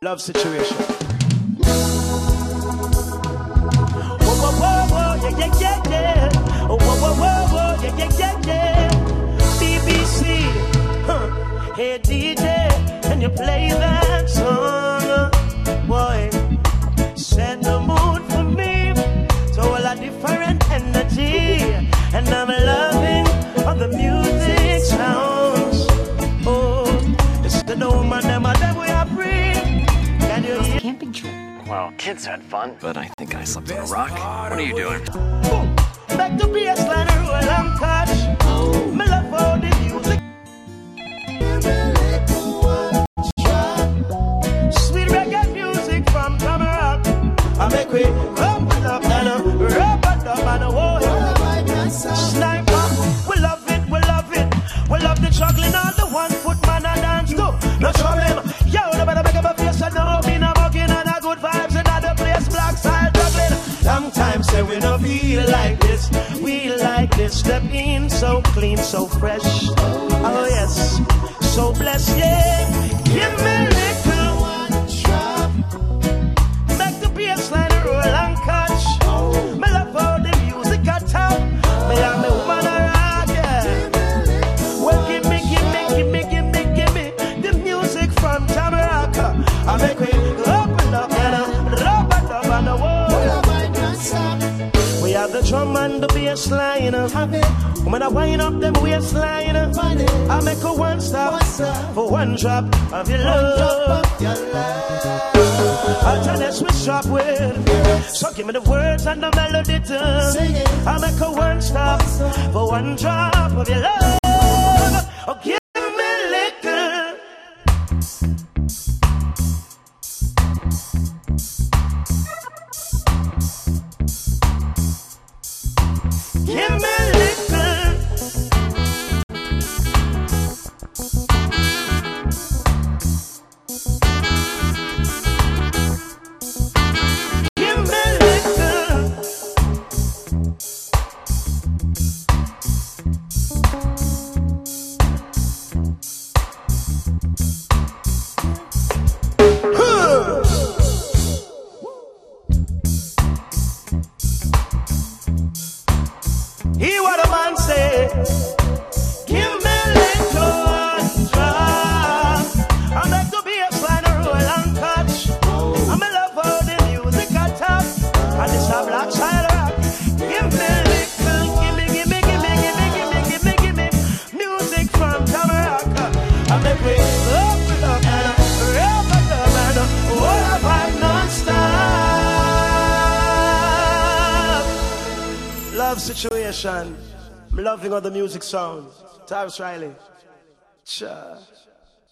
Love situation. BBC, huh. Hey DJ, can you play that song? Well, kids had fun, but I think I slept on a rock. What are you doing? Boom. Back to baseline, roll and catch. Me love how the music. Sweet reggae music from Cameroon. I make we say we no feel like this. We like this. Step in so clean, so fresh. Oh yes, so blessed. Yeah, give me a little one drop. Make the bassline roll and catch. Me love how the music a top. Me and me woman a rock. Well, give me, give me, give me, give me, give me the music from Jamaica. I make we have the drum and the bass. When I wind up them waistline, I make a one stop for one drop of your love. I'll tell you switch up with. So give me the words and the melody too. I make a one stop for one drop of your love. Give Hear what a man say. Love situation. I'm loving how the music sounds. Tarrus Riley. Cha.